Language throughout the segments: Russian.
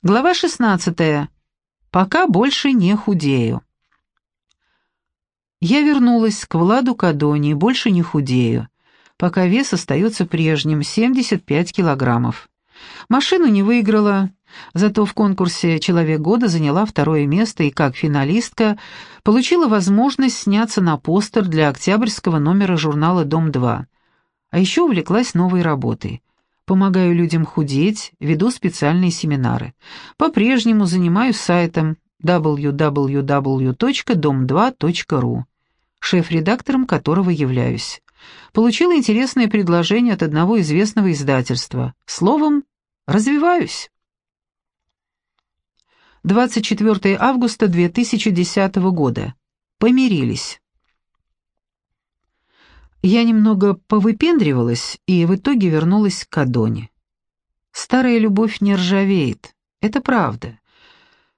Глава 16. Пока больше не худею. Я вернулась к Владу Кадони и больше не худею, пока вес остается прежним — 75 килограммов. Машину не выиграла, зато в конкурсе «Человек года» заняла второе место и, как финалистка, получила возможность сняться на постер для октябрьского номера журнала «Дом-2». А еще увлеклась новой работой. Помогаю людям худеть, веду специальные семинары. По-прежнему занимаюсь сайтом www.dom2.ru, шеф-редактором которого являюсь. Получила интересное предложение от одного известного издательства. Словом, развиваюсь. 24 августа 2010 года. Помирились. Я немного повыпендривалась и в итоге вернулась к Адоне. Старая любовь не ржавеет, это правда.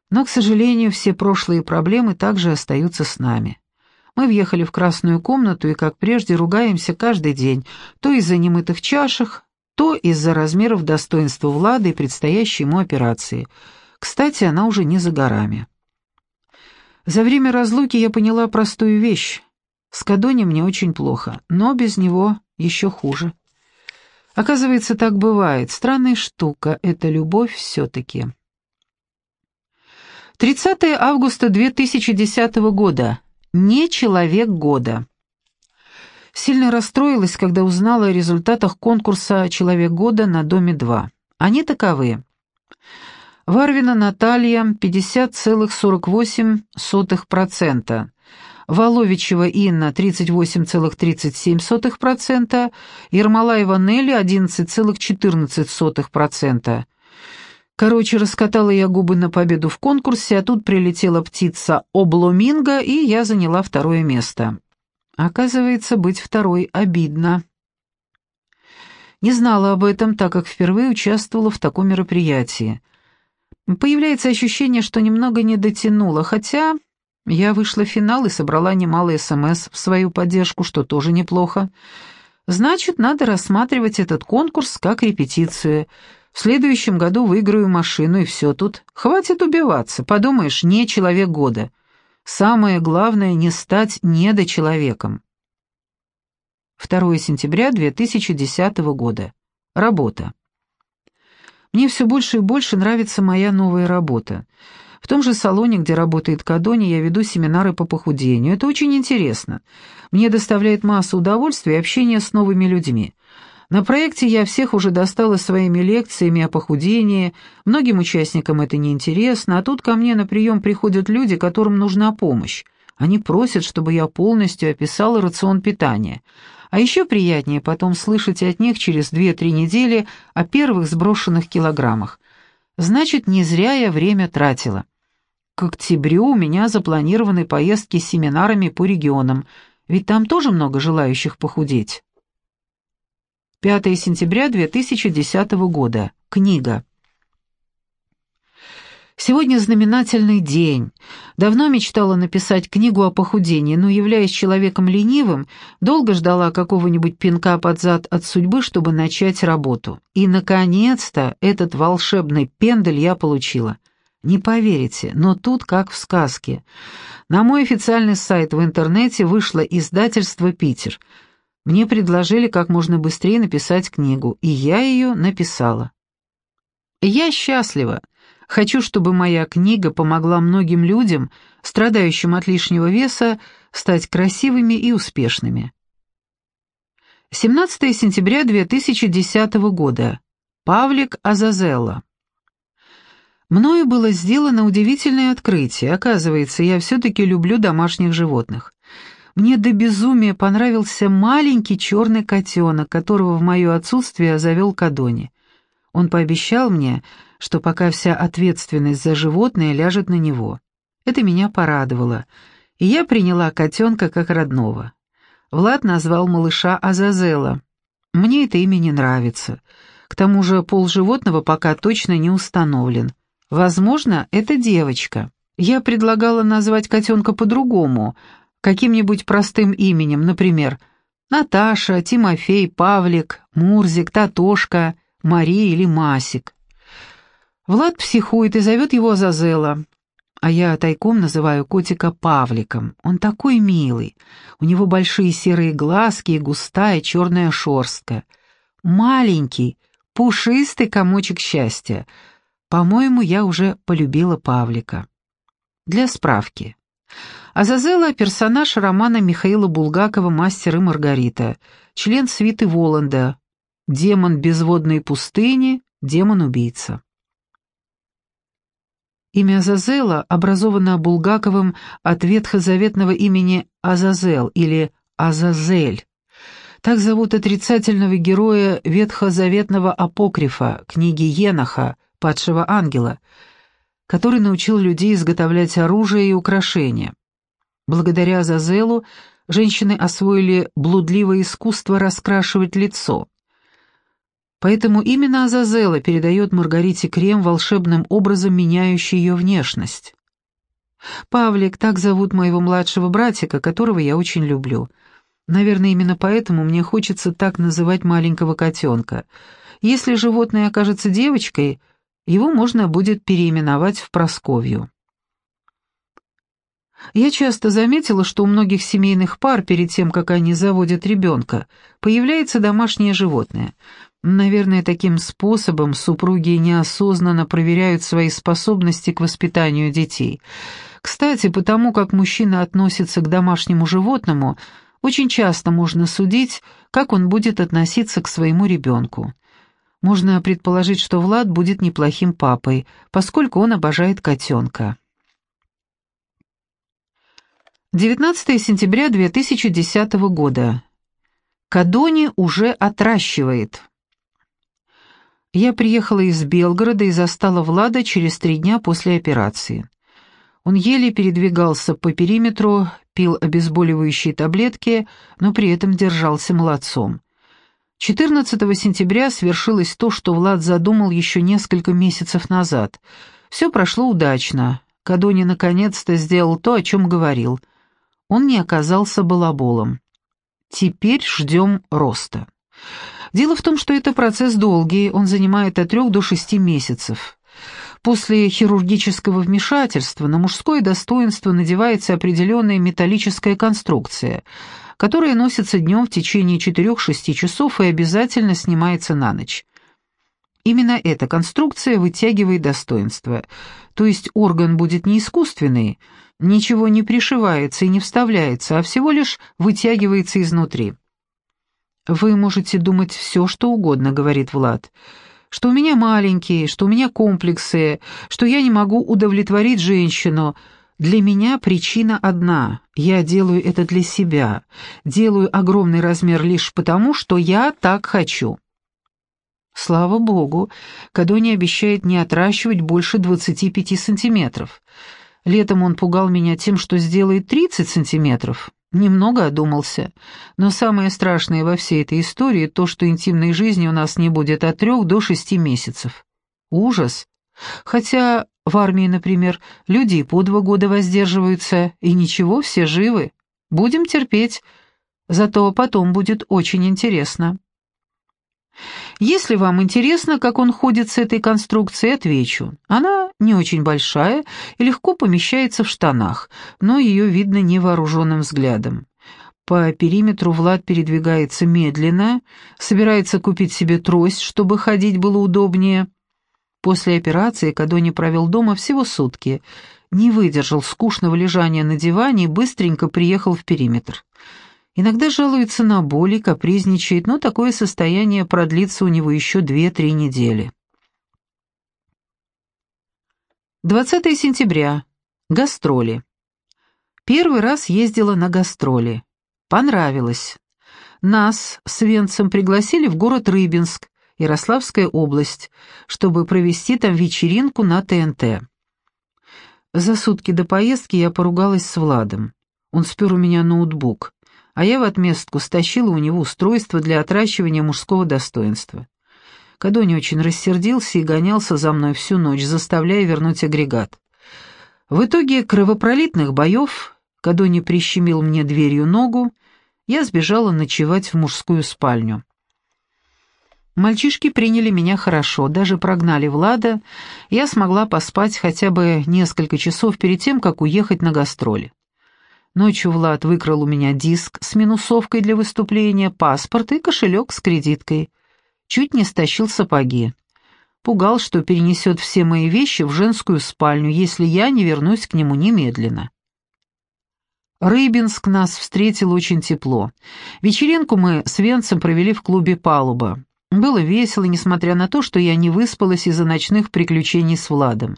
Но, к сожалению, все прошлые проблемы также остаются с нами. Мы въехали в красную комнату и, как прежде, ругаемся каждый день, то из-за немытых чашек, то из-за размеров достоинства Влады и предстоящей ему операции. Кстати, она уже не за горами. За время разлуки я поняла простую вещь. С Кадони мне очень плохо, но без него еще хуже. Оказывается, так бывает. Странная штука — это любовь все-таки. 30 августа 2010 года. Не человек года. Сильно расстроилась, когда узнала о результатах конкурса «Человек года» на Доме-2. Они таковы. Варвина Наталья – 50,48%, Воловичева Инна 38,37%, Ермолаева Нелли 11,14%. Короче, раскатала я губы на победу в конкурсе, а тут прилетела птица обломинго, и я заняла второе место. Оказывается, быть второй обидно. Не знала об этом, так как впервые участвовала в таком мероприятии. Появляется ощущение, что немного не дотянула, хотя я вышла в финал и собрала немало СМС в свою поддержку, что тоже неплохо. Значит, надо рассматривать этот конкурс как репетицию. В следующем году выиграю машину, и все тут. Хватит убиваться, подумаешь, не человек года. Самое главное — не стать недочеловеком. 2 сентября 2010 года. Работа. Мне все больше и больше нравится моя новая работа. В том же салоне, где работает Кадони, я веду семинары по похудению. Это очень интересно. Мне доставляет массу удовольствия общение с новыми людьми. На проекте я всех уже достала своими лекциями о похудении, многим участникам это неинтересно, а тут ко мне на прием приходят люди, которым нужна помощь. Они просят, чтобы я полностью описала рацион питания. А еще приятнее потом слышать от них через 2-3 недели о первых сброшенных килограммах. Значит, не зря я время тратила. К октябрю у меня запланированы поездки с семинарами по регионам, ведь там тоже много желающих похудеть. 5 сентября 2010 года. Книга. Сегодня знаменательный день. Давно мечтала написать книгу о похудении, но, являясь человеком ленивым, долго ждала какого-нибудь пинка под зад от судьбы, чтобы начать работу. И, наконец-то, этот волшебный пендель я получила. Не поверите, но тут как в сказке. На мой официальный сайт в интернете вышло издательство «Питер». Мне предложили как можно быстрее написать книгу, и я ее написала. Я счастлива. Хочу, чтобы моя книга помогла многим людям, страдающим от лишнего веса, стать красивыми и успешными. 17 сентября 2010 года. Павлик Азазелла. Мною было сделано удивительное открытие. Оказывается, я все-таки люблю домашних животных. Мне до безумия понравился маленький черный котенок, которого в мое отсутствие завел Кадони. Он пообещал мне, что пока вся ответственность за животное ляжет на него. Это меня порадовало, и я приняла котенка как родного. Влад назвал малыша Азазела. Мне это имя не нравится. К тому же пол животного пока точно не установлен. Возможно, это девочка. Я предлагала назвать котенка по-другому, каким-нибудь простым именем, например, Наташа, Тимофей, Павлик, Мурзик, Татошка, Мария или Масик. Влад психует и зовет его Азазела, а я тайком называю котика Павликом. Он такой милый, у него большие серые глазки и густая черная шерстка. Маленький, пушистый комочек счастья. По-моему, я уже полюбила Павлика. Для справки. Азазела — персонаж романа Михаила Булгакова «Мастер и Маргарита», член свиты Воланда, демон безводной пустыни, демон-убийца. Имя Азазела образовано Булгаковым от ветхозаветного имени Азазел или Азазель. Так зовут отрицательного героя ветхозаветного апокрифа, книги Еноха, падшего ангела, который научил людей изготовлять оружие и украшения. Благодаря Азазелу женщины освоили блудливое искусство раскрашивать лицо. Поэтому именно Азазела передает Маргарите крем, волшебным образом меняющий ее внешность. Павлик, так зовут моего младшего братика, которого я очень люблю. Наверное, именно поэтому мне хочется так называть маленького котенка. Если животное окажется девочкой, его можно будет переименовать в Просковью. Я часто заметила, что у многих семейных пар перед тем, как они заводят ребенка, появляется домашнее животное. Наверное, таким способом супруги неосознанно проверяют свои способности к воспитанию детей. Кстати, потому как мужчина относится к домашнему животному, очень часто можно судить, как он будет относиться к своему ребенку. Можно предположить, что Влад будет неплохим папой, поскольку он обожает котенка. 19 сентября 2010 года. Кадони уже отращивает. Я приехала из Белгорода и застала Влада через три дня после операции. Он еле передвигался по периметру, пил обезболивающие таблетки, но при этом держался молодцом. 14 сентября свершилось то, что Влад задумал еще несколько месяцев назад. Все прошло удачно. Кадони наконец-то сделал то, о чем говорил — он не оказался балаболом. Теперь ждем роста. Дело в том, что это процесс долгий, он занимает от трех до шести месяцев. После хирургического вмешательства на мужское достоинство надевается определенная металлическая конструкция, которая носится днем в течение 4-6 часов и обязательно снимается на ночь. Именно эта конструкция вытягивает достоинство, то есть орган будет не искусственный, Ничего не пришивается и не вставляется, а всего лишь вытягивается изнутри. «Вы можете думать все, что угодно», — говорит Влад. «Что у меня маленькие, что у меня комплексы, что я не могу удовлетворить женщину. Для меня причина одна. Я делаю это для себя. Делаю огромный размер лишь потому, что я так хочу». Слава богу, Кадони обещает не отращивать больше 25 сантиметров. Летом он пугал меня тем, что сделает 30 сантиметров. Немного одумался. Но самое страшное во всей этой истории то, что интимной жизни у нас не будет от трех до шести месяцев. Ужас. Хотя в армии, например, люди по два года воздерживаются, и ничего, все живы. Будем терпеть. Зато потом будет очень интересно. Если вам интересно, как он ходит с этой конструкцией, отвечу. Она не очень большая и легко помещается в штанах, но ее видно невооруженным взглядом. По периметру Влад передвигается медленно, собирается купить себе трость, чтобы ходить было удобнее. После операции Кадони провел дома всего сутки, не выдержал скучного лежания на диване и быстренько приехал в периметр. Иногда жалуется на боли, капризничает, но такое состояние продлится у него еще 2-3 недели. 20 сентября. Гастроли. Первый раз ездила на гастроли. Понравилось. Нас с Венцем пригласили в город Рыбинск, Ярославская область, чтобы провести там вечеринку на ТНТ. За сутки до поездки я поругалась с Владом. Он спер у меня ноутбук а я в отместку стащила у него устройство для отращивания мужского достоинства. Кадони очень рассердился и гонялся за мной всю ночь, заставляя вернуть агрегат. В итоге кровопролитных боев Кадони прищемил мне дверью ногу, я сбежала ночевать в мужскую спальню. Мальчишки приняли меня хорошо, даже прогнали Влада, я смогла поспать хотя бы несколько часов перед тем, как уехать на гастроли. Ночью Влад выкрал у меня диск с минусовкой для выступления, паспорт и кошелек с кредиткой. Чуть не стащил сапоги. Пугал, что перенесет все мои вещи в женскую спальню, если я не вернусь к нему немедленно. Рыбинск нас встретил очень тепло. Вечеринку мы с Венцем провели в клубе «Палуба». Было весело, несмотря на то, что я не выспалась из-за ночных приключений с Владом.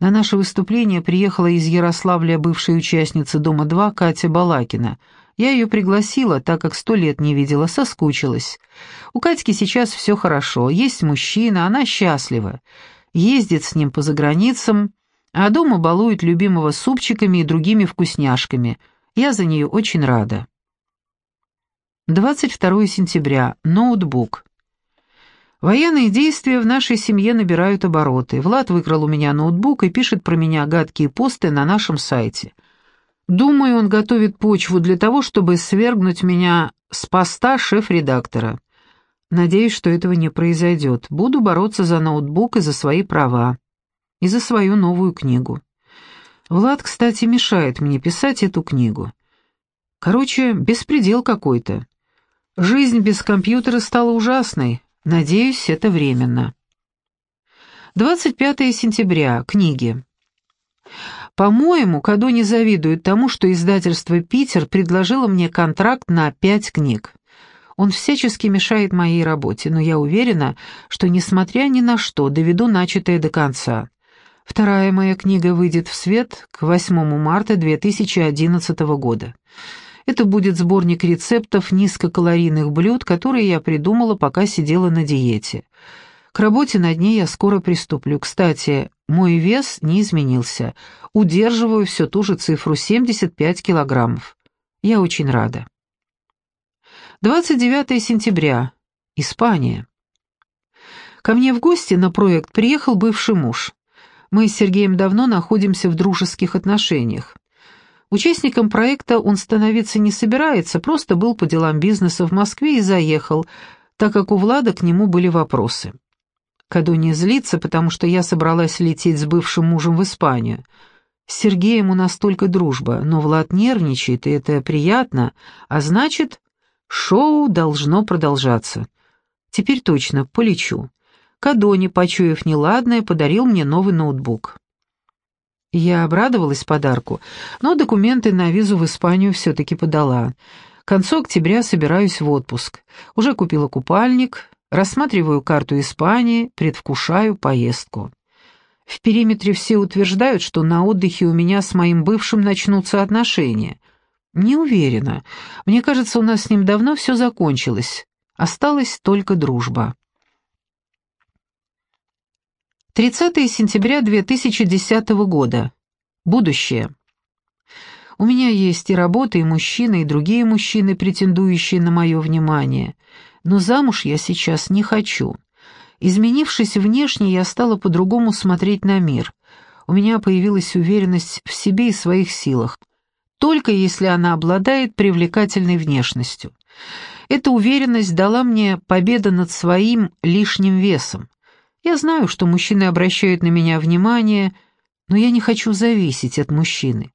На наше выступление приехала из Ярославля бывшая участница «Дома-2» Катя Балакина. Я ее пригласила, так как сто лет не видела, соскучилась. У Катьки сейчас все хорошо, есть мужчина, она счастлива. Ездит с ним по заграницам, а дома балует любимого супчиками и другими вкусняшками. Я за нее очень рада. 22 сентября. Ноутбук. Военные действия в нашей семье набирают обороты. Влад выкрал у меня ноутбук и пишет про меня гадкие посты на нашем сайте. Думаю, он готовит почву для того, чтобы свергнуть меня с поста шеф-редактора. Надеюсь, что этого не произойдет. Буду бороться за ноутбук и за свои права. И за свою новую книгу. Влад, кстати, мешает мне писать эту книгу. Короче, беспредел какой-то. Жизнь без компьютера стала ужасной. Надеюсь, это временно. 25 сентября. Книги. По-моему, Кадо не завидует тому, что издательство «Питер» предложило мне контракт на пять книг. Он всячески мешает моей работе, но я уверена, что, несмотря ни на что, доведу начатое до конца. Вторая моя книга выйдет в свет к 8 марта 2011 года. Это будет сборник рецептов низкокалорийных блюд, которые я придумала, пока сидела на диете. К работе над ней я скоро приступлю. Кстати, мой вес не изменился. Удерживаю все ту же цифру 75 килограммов. Я очень рада. 29 сентября. Испания. Ко мне в гости на проект приехал бывший муж. Мы с Сергеем давно находимся в дружеских отношениях. Участником проекта он становиться не собирается, просто был по делам бизнеса в Москве и заехал, так как у Влада к нему были вопросы. Кадо не злится, потому что я собралась лететь с бывшим мужем в Испанию. С Сергеем у нас только дружба, но Влад нервничает, и это приятно, а значит, шоу должно продолжаться. Теперь точно, полечу. Кадони, почуяв неладное, подарил мне новый ноутбук. Я обрадовалась подарку, но документы на визу в Испанию все-таки подала. К концу октября собираюсь в отпуск. Уже купила купальник, рассматриваю карту Испании, предвкушаю поездку. В периметре все утверждают, что на отдыхе у меня с моим бывшим начнутся отношения. Не уверена. Мне кажется, у нас с ним давно все закончилось. Осталась только дружба. 30 сентября 2010 года. Будущее. У меня есть и работа, и мужчины, и другие мужчины, претендующие на мое внимание. Но замуж я сейчас не хочу. Изменившись внешне, я стала по-другому смотреть на мир. У меня появилась уверенность в себе и своих силах. Только если она обладает привлекательной внешностью. Эта уверенность дала мне победа над своим лишним весом. Я знаю, что мужчины обращают на меня внимание, но я не хочу зависеть от мужчины.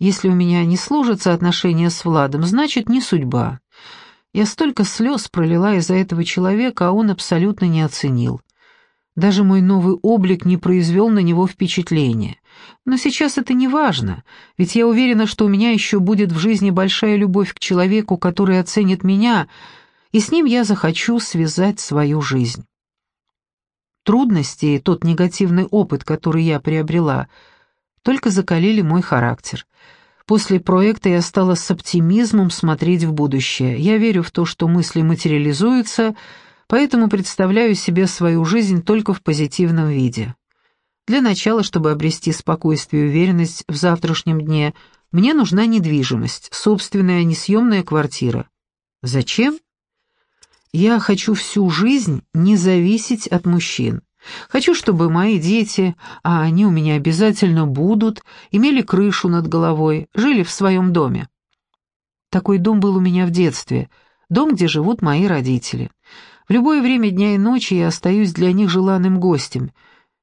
Если у меня не сложатся отношения с Владом, значит, не судьба. Я столько слез пролила из-за этого человека, а он абсолютно не оценил. Даже мой новый облик не произвел на него впечатления. Но сейчас это не важно, ведь я уверена, что у меня еще будет в жизни большая любовь к человеку, который оценит меня, и с ним я захочу связать свою жизнь. Трудности и тот негативный опыт, который я приобрела, только закалили мой характер. После проекта я стала с оптимизмом смотреть в будущее. Я верю в то, что мысли материализуются, поэтому представляю себе свою жизнь только в позитивном виде. Для начала, чтобы обрести спокойствие и уверенность в завтрашнем дне, мне нужна недвижимость, собственная несъемная квартира. Зачем? Я хочу всю жизнь не зависеть от мужчин. Хочу, чтобы мои дети, а они у меня обязательно будут, имели крышу над головой, жили в своем доме. Такой дом был у меня в детстве, дом, где живут мои родители. В любое время дня и ночи я остаюсь для них желанным гостем.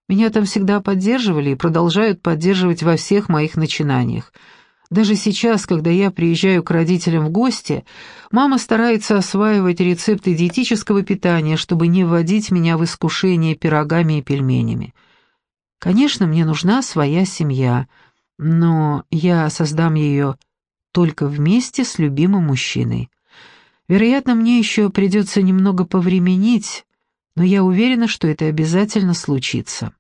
Меня там всегда поддерживали и продолжают поддерживать во всех моих начинаниях. Даже сейчас, когда я приезжаю к родителям в гости, мама старается осваивать рецепты диетического питания, чтобы не вводить меня в искушение пирогами и пельменями. Конечно, мне нужна своя семья, но я создам ее только вместе с любимым мужчиной. Вероятно, мне еще придется немного повременить, но я уверена, что это обязательно случится.